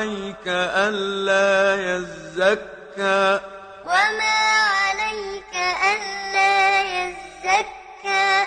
عليك ألا يزكى. وما عليك ألا يزكى.